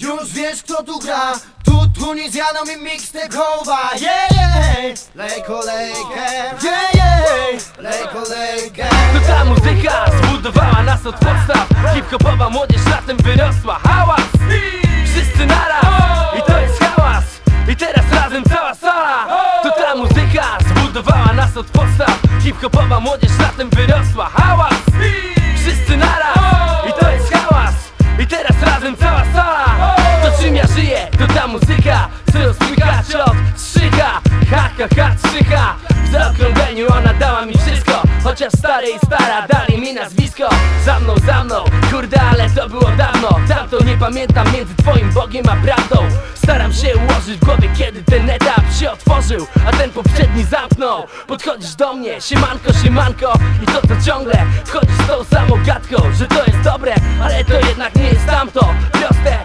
Już wiesz kto tu gra. Tu Tunizjanom i mixtape'owa Yeah, yeah. Lej kolejkę. Yeah, yeah. Lej kolejkę. To ta muzyka zbudowała nas od podstaw. Hip-hopowa młodzież na tym wyrosła. Hałas! Wszyscy naraz! I to jest hałas! I teraz razem cała sala! To ta muzyka zbudowała nas od podstaw. Hip-hopowa młodzież na tym wyrosła to ta muzyka Co rozpłychać od strzyka Ha, ha, ha, strzyka. W zaokrągleniu ona dała mi wszystko Chociaż stary i stara dali mi nazwisko. Za mną, za mną, kurde, ale to było dawno. Tamto nie pamiętam między twoim Bogiem a prawdą. Staram się ułożyć w głowie, kiedy ten etap się otworzył A ten poprzedni zamknął. Podchodzisz do mnie, siemanko, siemanko I to to ciągle wchodzisz z tą samą gadką Że to jest dobre, ale to jednak nie jest tamto. Proste,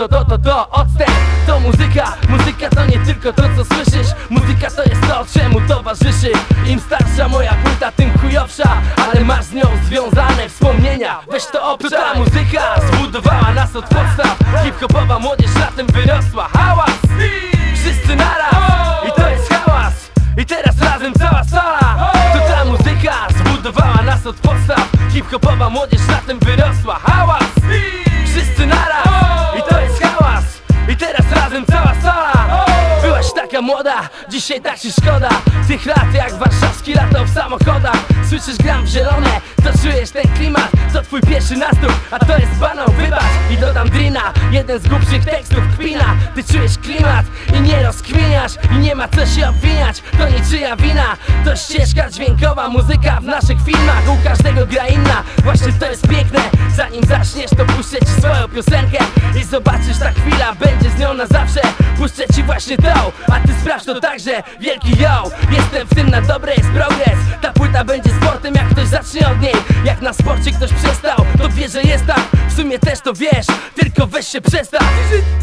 to to, to, to Odstęp, to muzyka Muzyka to nie tylko to, co słyszysz Muzyka to jest to, czemu towarzyszy Im starsza moja płyta, tym chujowsza Ale masz z nią związane wspomnienia Weź to To ta muzyka zbudowała nas od podstaw Hip-hopowa młodzież na tym wyrosła Hałas! Wszyscy naraz! I to jest hałas! I teraz razem cała sala! To ta muzyka zbudowała nas od podstaw Hip-hopowa młodzież na tym wyrosła Hałas! Wszyscy naraz! Młoda, dzisiaj tak ci szkoda. Tych lat jak warszawski latał w samochodach. Słyszysz gram w zielone, to czujesz ten klimat. To twój pierwszy nastrój, a to jest banał, wybacz. I dodam drina, jeden z głupszych tekstów kpina. Ty czujesz klimat i nie rozkminiasz I nie ma co się obwiniać, to niczyja wina To ścieżka dźwiękowa, muzyka w naszych filmach. U każdego gra inna, właśnie to jest piękne. Zanim zaczniesz to puszczę ci swoją piosenkę zobaczysz ta chwila, będzie z nią na zawsze. Puszczę ci właśnie tą, a ty sprawdź to także Wielki yo, jestem w tym na dobre, jest progres. Ta płyta będzie sportem, jak ktoś zacznie od niej. Jak na sporcie ktoś przestał, to wie, że jest tak W sumie też to wiesz, tylko weź się przestaw.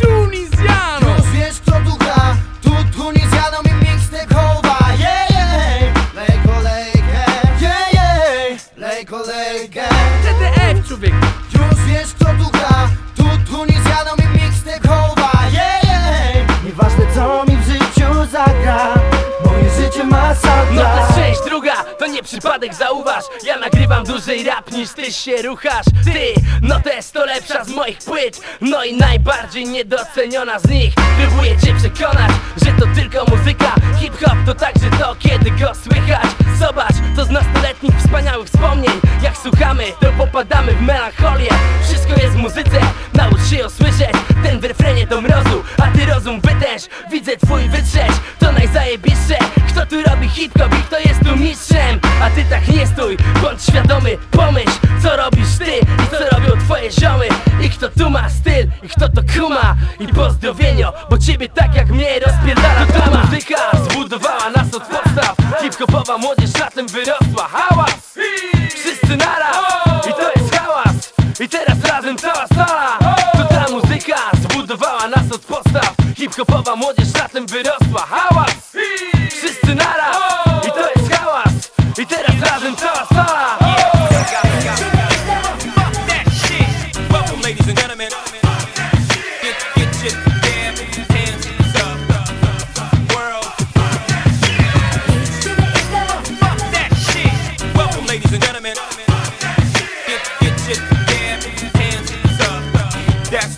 Tunizjano Już wiesz kto tu gra. Tu Tunizjanom i mixtape'owa Yeah, yeah. Lej kolejkę Yeah, yeah. Lej kolejkę TDF człowiek. Już wiesz kto tu gra. Tu Tunizjanom i mixtape'owa Yeah, yeah. Nieważne co mi w życiu zagra Moje życie ma No soundtrack to część druga, to nie przypadek zauważ. Ja nagrywam dłużej rap niż ty się ruchasz. Ty, no to jest to lepsza z moich płyt. No i najbardziej niedoceniona z nich. Próbuję cię przekonać, że tylko muzyka. Hip-hop to także to, kiedy go słychać. Zobacz, to z nastoletnich wspaniałych wspomnień. Jak słuchamy, to popadamy w melancholię. Wszystko jest w muzyce, naucz się ją słyszeć. Ten w refrenie do mrozu, a ty rozum wytęż Widzę twój wytrzeć, to najzajebistsze. Kto tu robi hip-hop i kto jest tu mistrzem? A ty tak nie stój, bądź świadomy Pomyśl, I pozdrowienio, bo ciebie tak jak mnie rozpierdala ta muzyka zbudowała nas od podstaw Hip-hopowa młodzież na tym wyrosła Hałas! Wszyscy naraz! I to jest hałas! I teraz razem cała sala! To ta muzyka zbudowała nas od podstaw Hip-hopowa młodzież na tym wyrosła Hałas!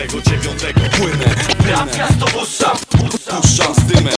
od